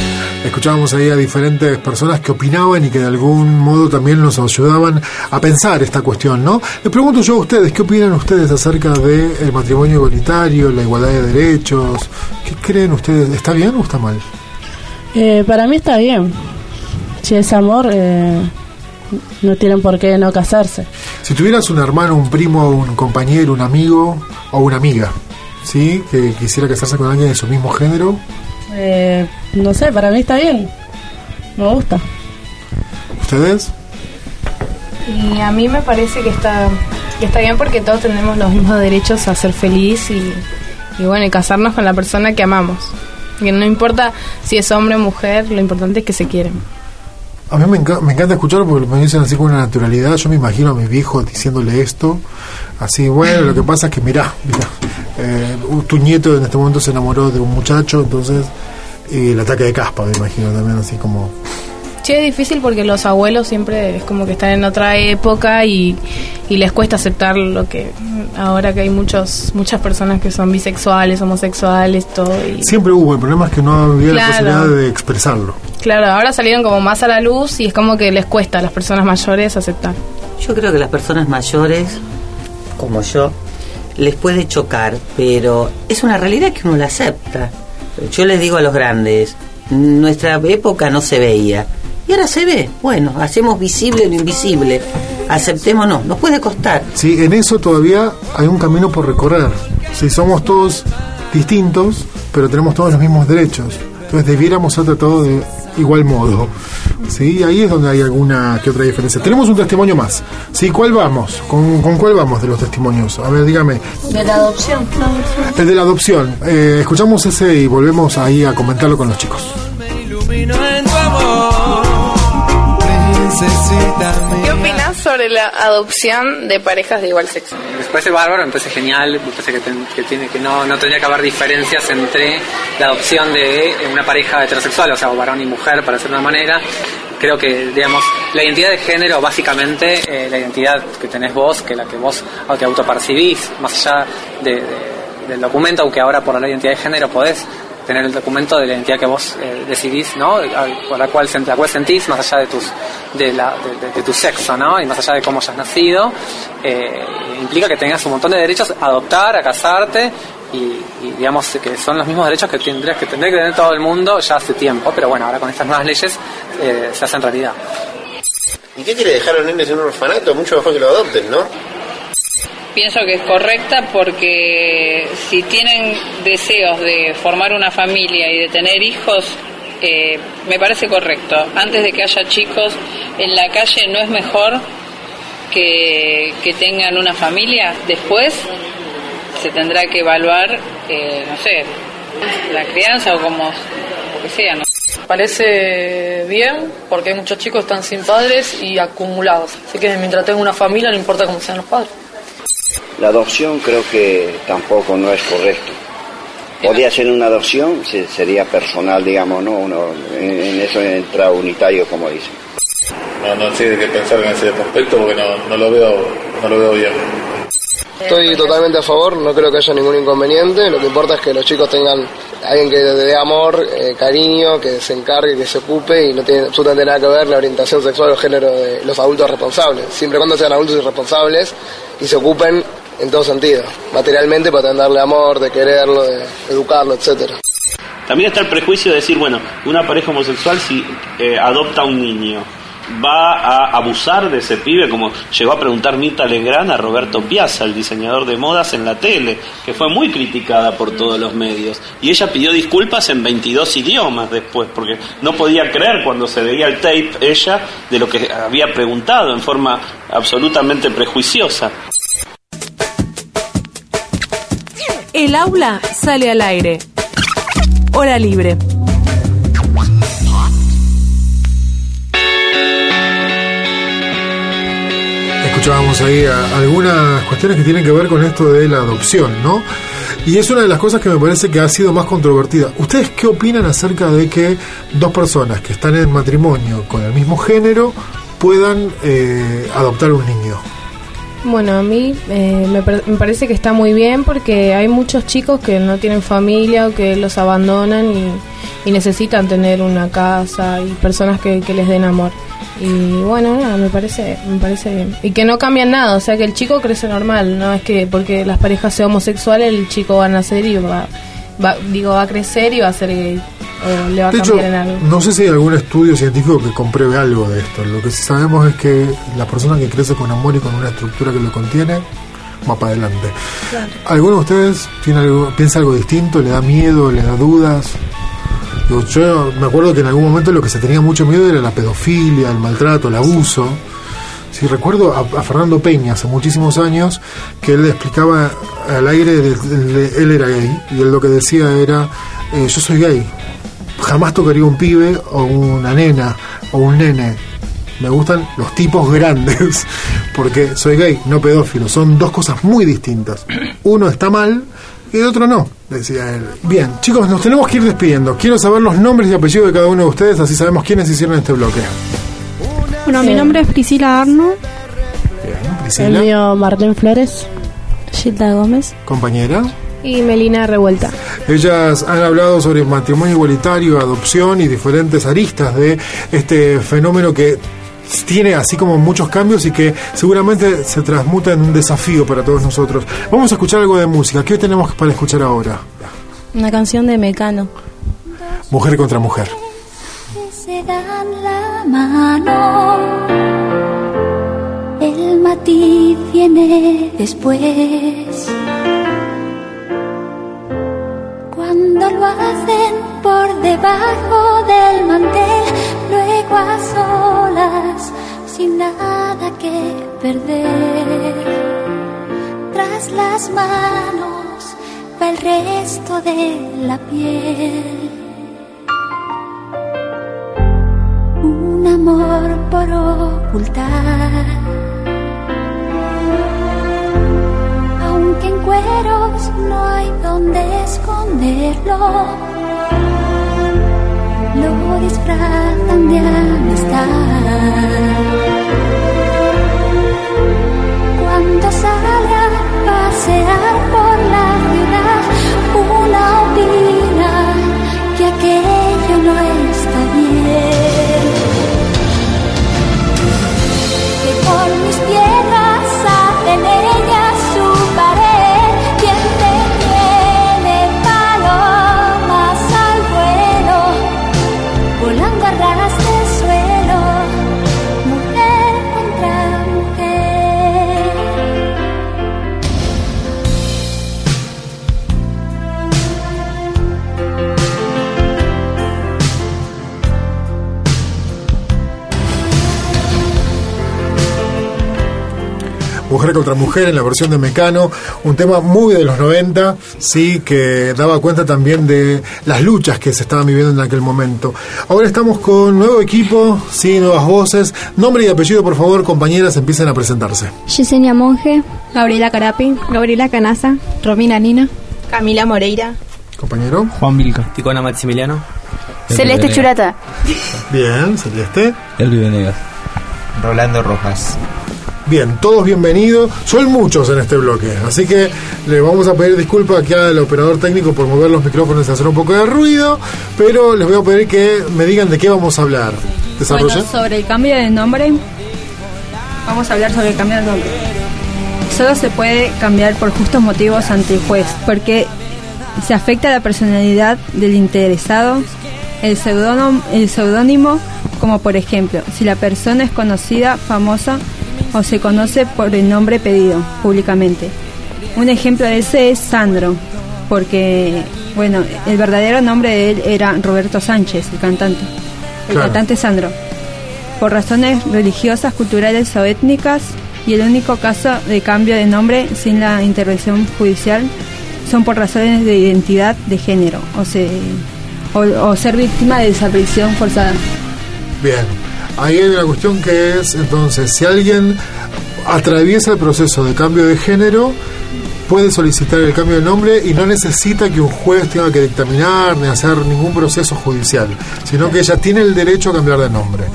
escuchábamos ahí a diferentes personas que opinaban y que de algún modo también nos ayudaban a pensar esta cuestión, ¿no? Les pregunto yo a ustedes, ¿qué opinan ustedes acerca del matrimonio igualitario, la igualdad de derechos? ¿Qué creen ustedes? ¿Está bien o está mal?
Eh, para mí está bien. Si es amor, eh, no tienen por qué no casarse.
Si tuvieras un hermano, un primo, un compañero, un amigo o una amiga, ¿sí? Que quisiera casarse con alguien de su mismo género,
Eh, no sé, para mí está bien. Me gusta.
¿ustedes?
Y a mí me parece que está, que está bien porque todos tenemos los mismos derechos a ser feliz y, y bueno, y casarnos con la persona que amamos. Que no importa si es hombre o mujer, lo importante es que se quieren.
A mí me, enca- me encanta escuchar porque me dicen así con una naturalidad. Yo me imagino a mi viejo diciéndole esto. Así, bueno, lo que pasa es que mirá, mirá, eh, tu nieto en este momento se enamoró de un muchacho, entonces y el ataque de caspa, me imagino también, así como...
Sí, es difícil porque los abuelos siempre es como que están en otra época y, y les cuesta aceptar lo que ahora que hay muchos muchas personas que son bisexuales, homosexuales, todo. Y,
Siempre hubo, el problema es que no había la posibilidad de expresarlo.
claro, ahora salieron como más a la luz y es como que les cuesta a las personas mayores aceptar.
Yo creo que las personas mayores, como yo, les puede chocar, pero es una realidad que uno la acepta. Yo les digo a los grandes, nuestra época no se veía. Y ahora se ve. Bueno, hacemos visible lo invisible. Aceptémonos. Nos puede costar.
Sí, en eso todavía hay un camino por recorrer. Si somos todos distintos, pero tenemos todos los mismos derechos. Entonces debiéramos ser tratados de igual modo. Sí, ahí es donde hay alguna que otra diferencia. Tenemos un testimonio más. Sí, ¿cuál vamos? ¿Con, con cuál vamos de los testimonios? A ver, dígame.
De la adopción.
El de la adopción. Eh, escuchamos ese y volvemos ahí a comentarlo con los chicos.
¿Qué opinas sobre la adopción de parejas de igual sexo?
Me parece bárbaro, me parece genial, me parece que, ten- que tiene, que no, no tendría que haber diferencias entre la adopción de una pareja heterosexual, o sea, varón y mujer, para de una manera. Creo que, digamos, la identidad de género, básicamente, eh, la identidad que tenés vos, que la que vos te autopercibís, más allá de- de- del documento, aunque ahora por la identidad de género podés tener el documento de la identidad que vos eh, decidís, ¿no? Por la cual, sentís, más allá de tus de, la, de, tu sexo, ¿no? Y más allá de cómo hayas nacido, eh, implica que tengas un montón de derechos a adoptar, a casarte y, digamos que son los mismos derechos que tendrías que tendría que tener todo el mundo ya hace tiempo, pero bueno, ahora con estas nuevas leyes eh, se hacen realidad.
¿Y qué quiere dejar a los nenes en un orfanato? Mucho mejor que lo adopten, ¿no?
Pienso que es correcta porque si tienen deseos de formar una familia y de tener hijos, eh, me parece correcto. Antes de que haya chicos en la calle, ¿no es mejor que, que tengan una familia? Después se tendrá que evaluar, eh, no sé, la crianza o como que sea. ¿no?
Parece bien porque muchos chicos están sin padres y acumulados. Así que mientras tenga una familia no importa cómo sean los padres.
La adopción creo que tampoco no es correcto. Podría ser una adopción, se- sería personal, digamos, ¿no? Uno, en, en eso entra unitario, como dicen.
No, no sé de qué pensar en ese aspecto porque no, no lo veo no lo veo bien.
Estoy totalmente a favor, no creo que haya ningún inconveniente. Lo que importa es que los chicos tengan alguien que le dé amor, eh, cariño, que se encargue, que se ocupe y no tiene absolutamente nada que ver la orientación sexual o género de los adultos responsables, siempre y cuando sean adultos irresponsables y se ocupen en todo sentido, materialmente para darle amor, de quererlo, de educarlo, etcétera.
También está el prejuicio de decir, bueno, una pareja homosexual si eh, adopta un niño, va a abusar de ese pibe, como llegó a preguntar Mirta Legrand a Roberto Piazza, el diseñador de modas en la tele, que fue muy criticada por todos los medios. Y ella pidió disculpas en 22 idiomas después, porque no podía creer cuando se veía el tape ella de lo que había preguntado en forma absolutamente prejuiciosa.
El aula sale al aire. Hora libre.
Escuchábamos ahí algunas cuestiones que tienen que ver con esto de la adopción, ¿no? Y es una de las cosas que me parece que ha sido más controvertida. ¿Ustedes qué opinan acerca de que dos personas que están en matrimonio con el mismo género puedan eh, adoptar un niño?
Bueno, a mí eh, me, me parece que está muy bien porque hay muchos chicos que no tienen familia o que los abandonan y, y necesitan tener una casa y personas que, que les den amor. Y bueno, nada, me parece, me parece bien. Y que no cambian nada, o sea que el chico crece normal, no es que porque las parejas sean homosexuales el chico va a nacer y va, va- digo, va a crecer y va a ser gay o le va a
De hecho,
en algo.
no sé si hay algún estudio científico que compruebe algo de esto. Lo que sí sabemos es que la persona que crece con amor y con una estructura que lo contiene va para adelante. ¿Alguno de ustedes tiene algo, piensa algo distinto? ¿Le da miedo? ¿Le da dudas? Digo, yo me acuerdo que en algún momento lo que se tenía mucho miedo era la pedofilia, el maltrato, el abuso. Sí, recuerdo a, Fernando Peña hace muchísimos años que él le explicaba al aire, de- de- él era gay, y él lo que decía era, eh, yo soy gay, jamás tocaría un pibe o una nena o un nene. Me gustan los tipos grandes, porque soy gay, no pedófilo. Son dos cosas muy distintas. Uno está mal y el otro no, decía él. Bien, chicos, nos tenemos que ir despidiendo. Quiero saber los nombres y apellidos de cada uno de ustedes, así sabemos quiénes hicieron este bloque.
Bueno, mi nombre es Priscila Arno.
El
Priscila,
mío, Martín Flores.
Gilda Gómez.
compañera.
Y Melina Revuelta.
Ellas han hablado sobre matrimonio igualitario, adopción y diferentes aristas de este fenómeno que tiene así como muchos cambios y que seguramente se transmuta en un desafío para todos nosotros. Vamos a escuchar algo de música. ¿Qué tenemos para escuchar ahora?
Una canción de Mecano.
Mujer contra mujer.
Se dan la mano. El matiz viene después. Cuando lo hacen por debajo del mantel, luego a solas, sin nada que perder. Tras las manos va el resto de la piel. Un amor por ocultar. Aunque en cueros no hay donde esconderlo, lo disfrazan de amistad. Cuando sale a pasear por la ciudad, una opina Mujer contra mujer
en la versión de Mecano, un tema muy de los 90, sí, que daba cuenta también de las luchas que se estaban viviendo en aquel momento. Ahora estamos con nuevo equipo, sí, nuevas voces. Nombre y apellido, por favor, compañeras, empiecen a presentarse.
Yesenia Monge. Gabriela Carapi. Gabriela Canaza. Romina Nina.
Camila Moreira.
Compañero.
Juan Vilca. Ticona Maximiliano.
Celeste Churata.
Bien, Celeste.
Elvi Venegas. Rolando Rojas.
Bien, todos bienvenidos. Son muchos en este bloque, así que le vamos a pedir disculpas aquí al operador técnico por mover los micrófonos y hacer un poco de ruido, pero les voy a pedir que me digan de qué vamos a hablar. ¿Desarrolla?
Sobre el cambio de nombre, vamos a hablar sobre el cambio de nombre. Solo se puede cambiar por justos motivos ante el juez, porque se afecta la personalidad del interesado, el seudónimo, el seudónimo, como por ejemplo, si la persona es conocida, famosa o se conoce por el nombre pedido públicamente. Un ejemplo de ese es Sandro, porque, bueno, el verdadero nombre de él era Roberto Sánchez, el cantante. El
Claro.
cantante Sandro. Por razones religiosas, culturales o étnicas, y el único caso de cambio de nombre sin la intervención judicial son por razones de identidad de género o, se, o, o ser víctima de desaparición forzada.
Bien, ahí hay una cuestión que es, entonces, si alguien atraviesa el proceso de cambio de género, puede solicitar el cambio de nombre y no necesita que un juez tenga que dictaminar ni hacer ningún proceso judicial, sino que ella tiene el derecho a cambiar de nombre.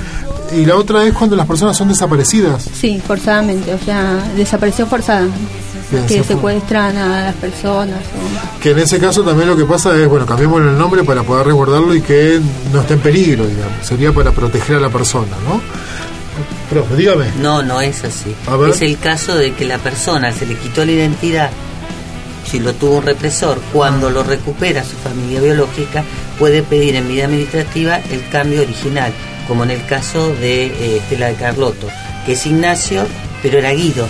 Y la otra es cuando las personas son desaparecidas.
Sí, forzadamente, o sea, desaparición forzada. Que secuestran a las personas.
Que en ese caso también lo que pasa es, bueno, cambiemos el nombre para poder resguardarlo y que no esté en peligro, digamos. Sería para proteger a la persona, ¿no? Pero, dígame.
No, no es así. Es el caso de que la persona se le quitó la identidad, si lo tuvo un represor,
Ah.
cuando lo recupera su familia biológica, puede pedir en vía administrativa el cambio original, como en el caso de eh, Estela de Carlotto, que es Ignacio, pero era Guido.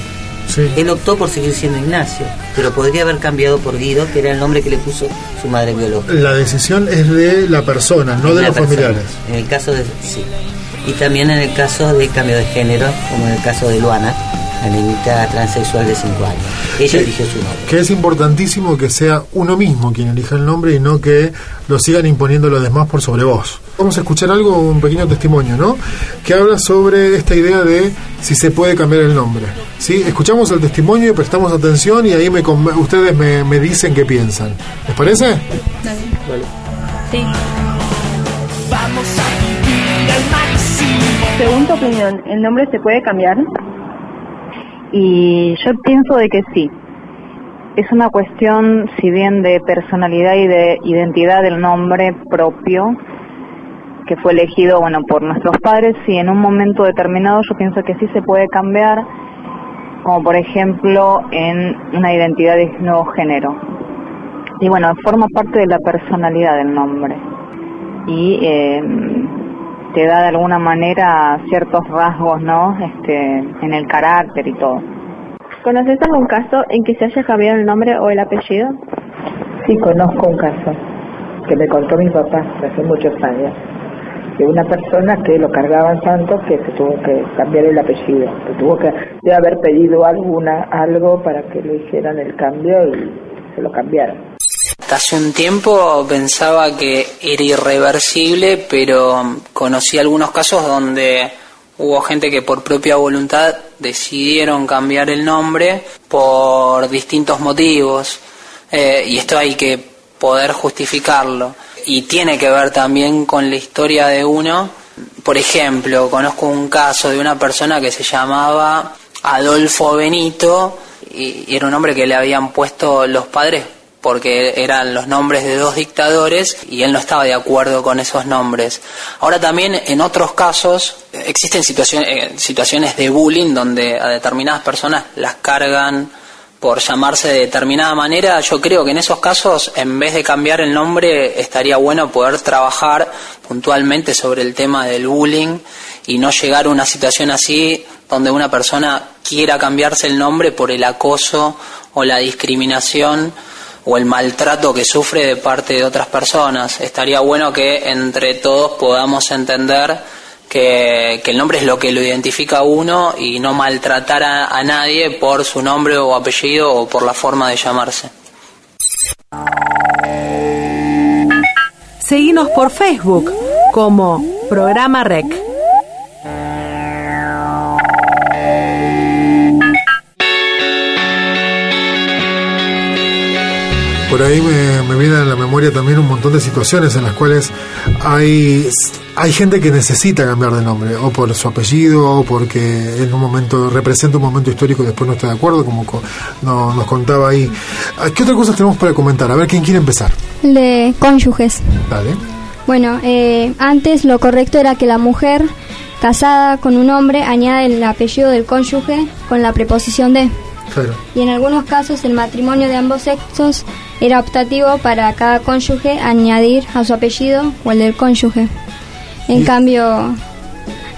Él optó por seguir siendo Ignacio, pero podría haber cambiado por Guido, que era el nombre que le puso su madre biológica.
La decisión es de la persona, no de
La
los
persona.
familiares.
En el caso de. Sí. Y también en el caso de cambio de género, como en el caso de Luana, la niñita transexual de 5 años. Ella eligió su nombre.
Que es importantísimo que sea uno mismo quien elija el nombre y no que lo sigan imponiendo los demás por sobre vos. Vamos a escuchar algo, un pequeño testimonio, ¿no? Que habla sobre esta idea de si se puede cambiar el nombre. ¿Sí? Escuchamos el testimonio y prestamos atención y ahí me, ustedes me, me dicen qué piensan. ¿Les parece?
Sí.
Según tu opinión, ¿el nombre se puede cambiar? Y yo pienso de que sí. Es una cuestión, si bien de personalidad y de identidad del nombre propio, que fue elegido, bueno, por nuestros padres, y en un momento determinado yo pienso que sí se puede cambiar, como por ejemplo en una identidad de nuevo género. Y bueno, forma parte de la personalidad del nombre. Y eh, te da de alguna manera ciertos rasgos, ¿no? Este, en el carácter y todo.
¿Conoces algún caso en que se haya cambiado el nombre o el apellido?
Sí, conozco un caso que me contó mi papá hace muchos años, de una persona que lo cargaban tanto que se tuvo que cambiar el apellido, que tuvo que debe haber pedido alguna algo para que le hicieran el cambio y se lo cambiaron.
Hace un tiempo pensaba que era irreversible, pero conocí algunos casos donde hubo gente que por propia voluntad decidieron cambiar el nombre por distintos motivos eh, y esto hay que poder justificarlo y tiene que ver también con la historia de uno. Por ejemplo, conozco un caso de una persona que se llamaba Adolfo Benito y era un nombre que le habían puesto los padres porque eran los nombres de dos dictadores y él no estaba de acuerdo con esos nombres. Ahora también en otros casos existen situaciones, eh, situaciones de bullying donde a determinadas personas las cargan por llamarse de determinada manera. Yo creo que en esos casos, en vez de cambiar el nombre, estaría bueno poder trabajar puntualmente sobre el tema del bullying y no llegar a una situación así donde una persona quiera cambiarse el nombre por el acoso o la discriminación o el maltrato que sufre de parte de otras personas. Estaría bueno que entre todos podamos entender que, que el nombre es lo que lo identifica a uno y no maltratar a, a nadie por su nombre o apellido o por la forma de llamarse.
Seguinos por Facebook como Programa Rec.
Por ahí me, me viene a la memoria también un montón de situaciones en las cuales hay, hay gente que necesita cambiar de nombre, o por su apellido, o porque en un momento representa un momento histórico y después no está de acuerdo, como co- no- nos contaba ahí. Ah, ¿Qué otras cosas tenemos para comentar? A ver, ¿quién quiere empezar?
De cónyuges.
Dale.
Bueno, eh, antes lo correcto era que la mujer casada con un hombre añade el apellido del cónyuge con la preposición de.
Claro.
Y en algunos casos el matrimonio de ambos sexos era optativo para cada cónyuge añadir a su apellido o el del cónyuge. En
Y-
cambio,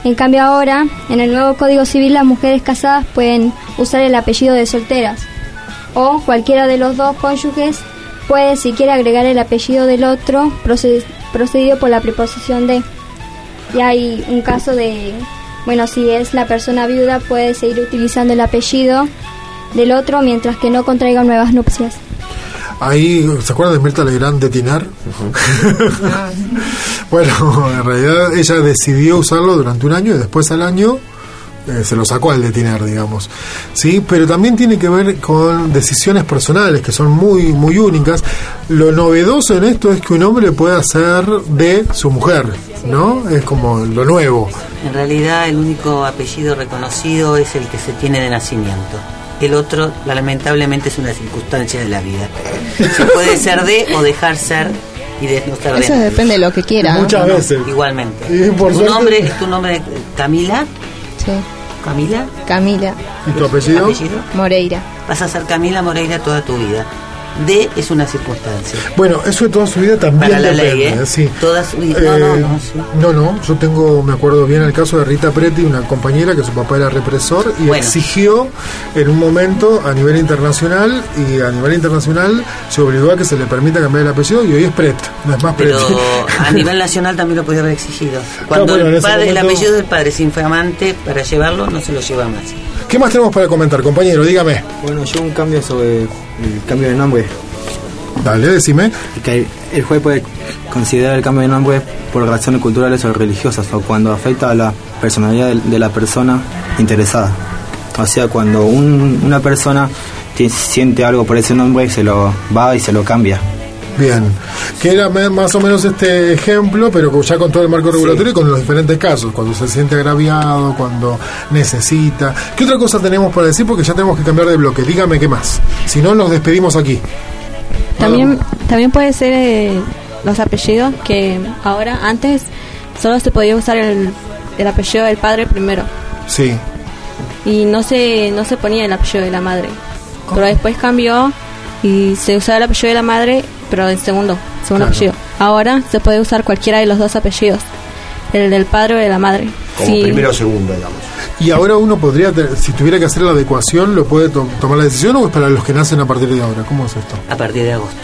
en cambio ahora, en el nuevo Código Civil las mujeres casadas pueden usar el apellido de solteras o cualquiera de los dos cónyuges puede si quiere agregar el apellido del otro proce- procedido por la preposición de. Y hay un caso de, bueno, si es la persona viuda puede seguir utilizando el apellido del otro mientras que no contraiga nuevas nupcias.
Ahí, ¿se acuerdan de Mirta Legrand de Tinar? bueno, en realidad ella decidió usarlo durante un año y después al año eh, se lo sacó al de Tinar, digamos. Sí, pero también tiene que ver con decisiones personales que son muy, muy únicas. Lo novedoso en esto es que un hombre puede hacer de su mujer, ¿no? Es como lo nuevo.
En realidad el único apellido reconocido es el que se tiene de nacimiento. El otro, lamentablemente, es una circunstancia de la vida. Se puede ser de o dejar ser y de no de
Eso depende de lo que quiera. ¿no?
Muchas veces.
Igualmente.
Y por
¿Tu
suerte-
nombre es tu nombre Camila?
Sí.
¿Camila?
Camila
¿Y tu apellido?
Moreira.
Vas a ser Camila Moreira toda tu vida. D es una circunstancia.
Bueno, eso de toda su vida también
Para la
depende,
ley, ¿eh?
sí.
Toda su vida. No, no,
Eh,
no. sí.
No, no, yo tengo, me acuerdo bien el caso de Rita Preti, una compañera que su papá era represor y
Bueno.
exigió en un momento a nivel internacional y a nivel internacional se obligó a que se le permita cambiar el apellido y hoy es Pret, no es más Preti.
Pero a nivel nacional también lo podía haber exigido. Cuando
bueno,
el, padre, el
momento-
apellido del padre es infamante, para llevarlo no se lo lleva más.
¿Qué más tenemos para comentar, compañero? Dígame.
Bueno, yo un cambio sobre el cambio de nombre.
Dale, decime.
Que el, juez puede considerar el cambio de nombre por razones culturales o religiosas o cuando afecta a la personalidad de, la persona interesada. O sea, cuando un- una persona siente algo por ese nombre, se lo va y se lo cambia.
Bien, que era más o menos este ejemplo, pero ya con todo el marco regulatorio y con los diferentes casos, cuando se siente agraviado, cuando necesita. ¿Qué otra cosa tenemos para decir? Porque ya tenemos que cambiar de bloque. Dígame qué más. Si no, nos despedimos aquí.
También, también puede ser eh, los apellidos que ahora, antes, solo se podía usar el, el apellido del padre primero
Sí.
y no se, no se ponía el apellido de la madre. Pero después cambió y se usaba el apellido de la madre, pero en segundo, segundo
Claro.
apellido. Ahora se puede usar cualquiera de los dos apellidos, el del padre o de la madre.
Como
Sí.
primero o segundo, digamos.
Y ahora uno podría, si tuviera que hacer la adecuación, ¿lo puede to- tomar la decisión o es para los que nacen a partir de ahora? ¿Cómo es esto?
A partir de agosto.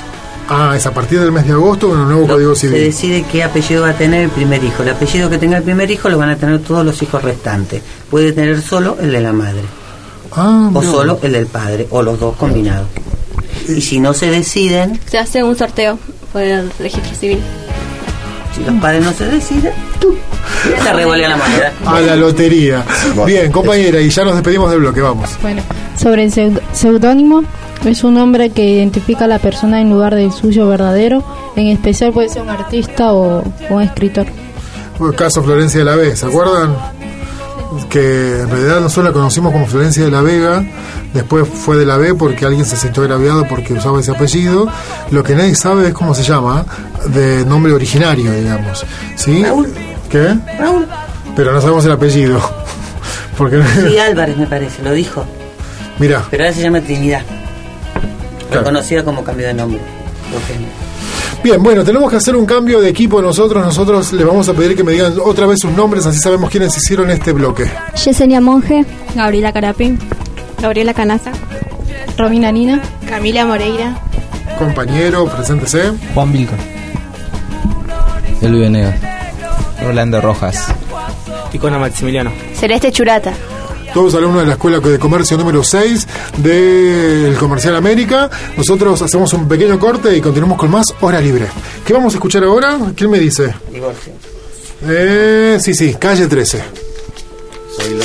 Ah, es a partir del mes de agosto con el nuevo Código
Se
Civil.
decide qué apellido va a tener el primer hijo. El apellido que tenga el primer hijo lo van a tener todos los hijos restantes. Puede tener solo el de la madre.
Ah,
o solo el del padre, o los dos combinados. Y si no se deciden,
Se hace un sorteo por el registro civil.
si los padres no se deciden, tú se revuelve la moneda.
A la lotería. Bien, compañera, y ya nos despedimos del bloque, vamos.
Bueno, sobre el seud- seudónimo, es un nombre que identifica a la persona en lugar del suyo verdadero. En especial puede ser un artista o, o un escritor.
El caso Florencia de la Vega, ¿se acuerdan? Que en realidad nosotros la conocimos como Florencia de la Vega, después fue de la B porque alguien se sintió agraviado porque usaba ese apellido. Lo que nadie sabe es cómo se llama, de nombre originario, digamos. ¿Sí? ¿Qué? Pero no sabemos el apellido. Porque
Sí, Álvarez me parece, lo dijo.
Mira,
Pero ahora se llama Trinidad.
Claro.
Reconocida como cambio de nombre.
Bien, bueno, tenemos que hacer un cambio de equipo nosotros. Nosotros les vamos a pedir que me digan otra vez sus nombres, así sabemos quiénes hicieron este bloque.
Yesenia Monge,
Gabriela Carapín, Gabriela Canaza,
Romina Nina,
Camila Moreira,
Compañero, preséntese.
Juan Vilca. Elvi Venegas. Rolando Rojas.
Ticona Maximiliano.
Celeste Churata.
Todos alumnos de la Escuela de Comercio número 6 del Comercial América. Nosotros hacemos un pequeño corte y continuamos con más Hora Libre. ¿Qué vamos a escuchar ahora? ¿Quién me dice?
Divorcio.
Eh, sí, sí, calle 13.
Soy lo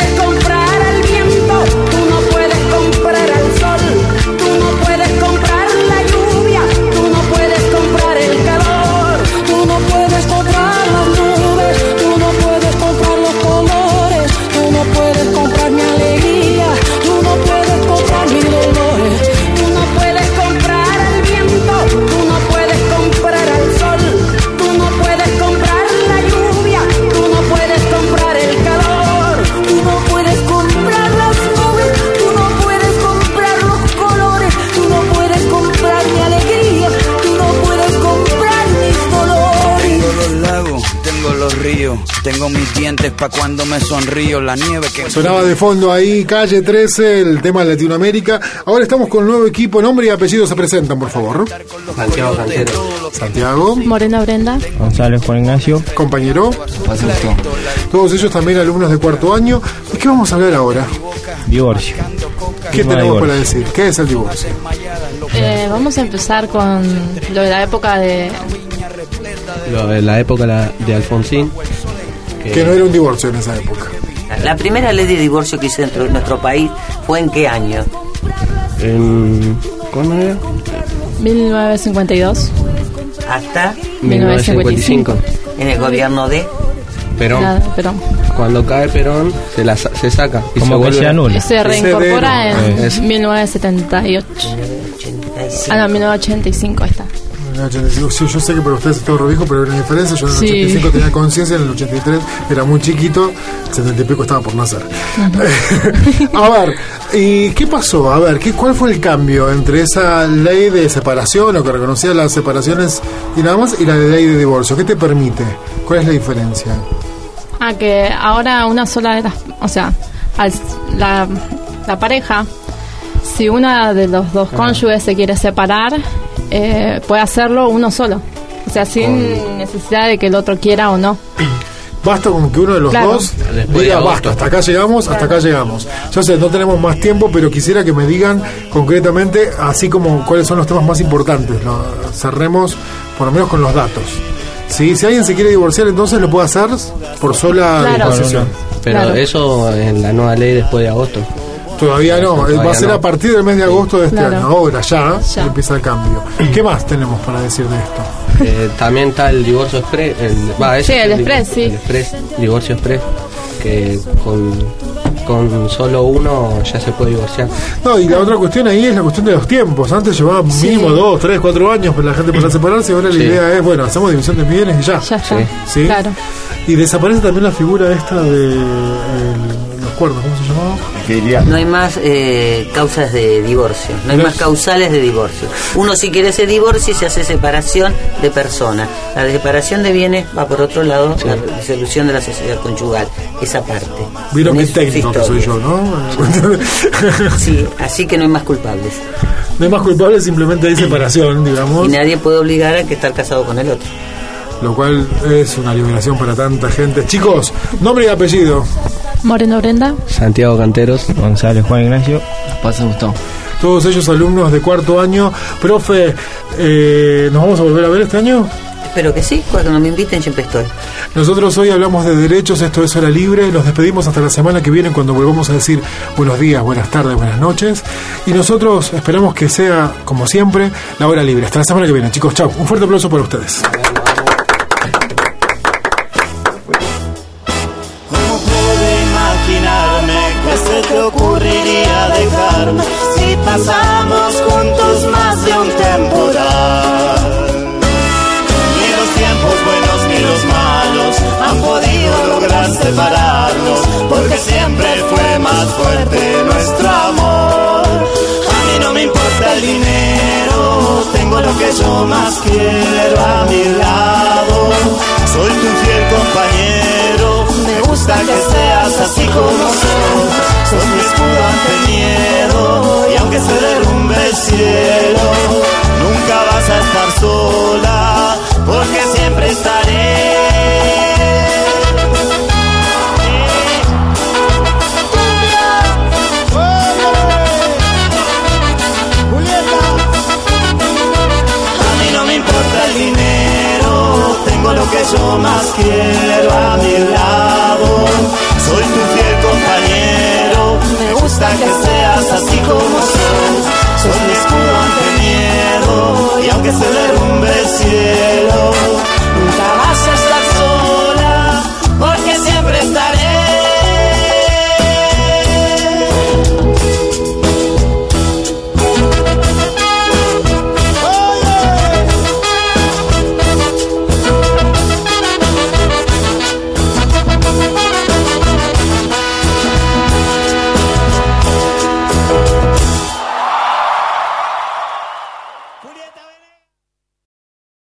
Go. Mis
dientes pa' cuando me sonrío. La nieve que
Sonaba de fondo ahí, calle 13, el tema de Latinoamérica. Ahora estamos con un nuevo equipo. Nombre y apellido se presentan, por favor.
Santiago Cantero.
Santiago.
Morena Brenda.
González Juan Ignacio.
Compañero.
Francisco.
Todos ellos también alumnos de cuarto año. ¿De qué vamos a hablar ahora?
Divorcio.
¿Qué tenemos
divorcio.
para decir? ¿Qué es el divorcio?
Eh, vamos a empezar con lo de la época de...
Lo de la época de Alfonsín.
Que no era un divorcio en esa época.
La primera ley de divorcio que hizo dentro de nuestro país fue en qué año?
En, ¿Cuándo era?
1952.
Hasta
1955.
en el gobierno de
Perón.
Nada, pero
Cuando cae Perón, se, la, sa- se saca. Y
Como
se
que
vuelve
se anula.
se reincorpora en
es-
1978. Ah, no, 1985 está.
En el 85, sí, yo sé que para ustedes es todo viejo, pero hay una diferencia. Yo en el
Sí.
85 tenía conciencia, en el 83 era muy chiquito, el 70 y pico estaba por nacer. a ver, ¿y qué pasó? A ver, ¿qué, ¿cuál fue el cambio entre esa ley de separación o que reconocía las separaciones y nada más y la ley de divorcio? ¿Qué te permite? ¿Cuál es la diferencia?
Ah, que ahora una sola de las... O sea, al- la, la pareja, si una de los dos cónyuges se quiere separar, eh, puede hacerlo uno solo. O sea, sin necesidad de que el otro quiera o no.
Basta con que uno de los
Claro.
dos diga basta, hasta acá llegamos, hasta acá llegamos. Yo sé, no tenemos más tiempo, pero quisiera que me digan concretamente, así como cuáles son los temas más importantes. ¿no? Cerremos por lo menos con los datos. ¿Sí? Si alguien se quiere divorciar, entonces lo puede hacer por sola
Claro.
disposición.
Pero
Claro.
eso en la nueva ley después de agosto.
Todavía no, eh, va a ser
no.
a partir del mes de agosto de este
Claro.
año. Ahora ya,
Ya.
empieza el cambio. ¿Qué más tenemos para decir de esto?
Eh, también está el divorcio express. El, va,
Sí,
es
el express, sí.
El express, divorcio express. Que con, con solo uno ya se puede divorciar.
No, y la otra cuestión ahí es la cuestión de los tiempos. Antes llevaba mínimo dos, tres, cuatro años para la gente para separarse. Ahora la
Sí.
idea es, bueno, hacemos división de bienes y ya.
Ya está.
Sí.
¿Sí?
Claro.
Y desaparece también la figura esta de el- cuernos, ¿cómo se llamaba?
No hay más eh, causas de divorcio, no hay
No
más
es-
causales de divorcio. Uno si quiere se divorcia y se hace separación de personas. La separación de bienes va por otro lado, la disolución de la sociedad conyugal, esa parte.
Vieron qué
eso es
técnico que soy yo, ¿no?
Sí, así que no hay más culpables.
no hay más culpable, simplemente hay separación, digamos.
Y nadie puede obligar a que estar casado con el otro.
Lo cual es una liberación para tanta gente. Chicos, nombre y apellido.
Moreno Brenda.
Santiago Canteros.
González Juan Ignacio.
Pasa Gustavo.
Todos ellos alumnos de cuarto año. Profe, eh, ¿nos vamos a volver a ver este año?
Espero que sí, cuando me inviten siempre estoy.
Nosotros hoy hablamos de derechos, esto es Hora Libre, nos despedimos hasta la semana que viene cuando volvamos a decir buenos días, buenas tardes, buenas noches. Y nosotros esperamos que sea, como siempre, la Hora Libre. Hasta la semana que viene, chicos, chao. Un fuerte aplauso para ustedes.
Pasamos juntos más de un temporal. Ni los tiempos buenos ni los malos han podido lograr separarnos, porque siempre fue más fuerte nuestro amor. A mí no me importa el dinero, tengo lo que yo más quiero a mi lado. Soy tu fiel compañero, me gusta que seas así como sos. Sos mi escudo nunca vas a estar sola, porque siempre estaré. A mí no me importa el dinero, tengo lo que yo más quiero a mi lado. que se derrumbe el cielo.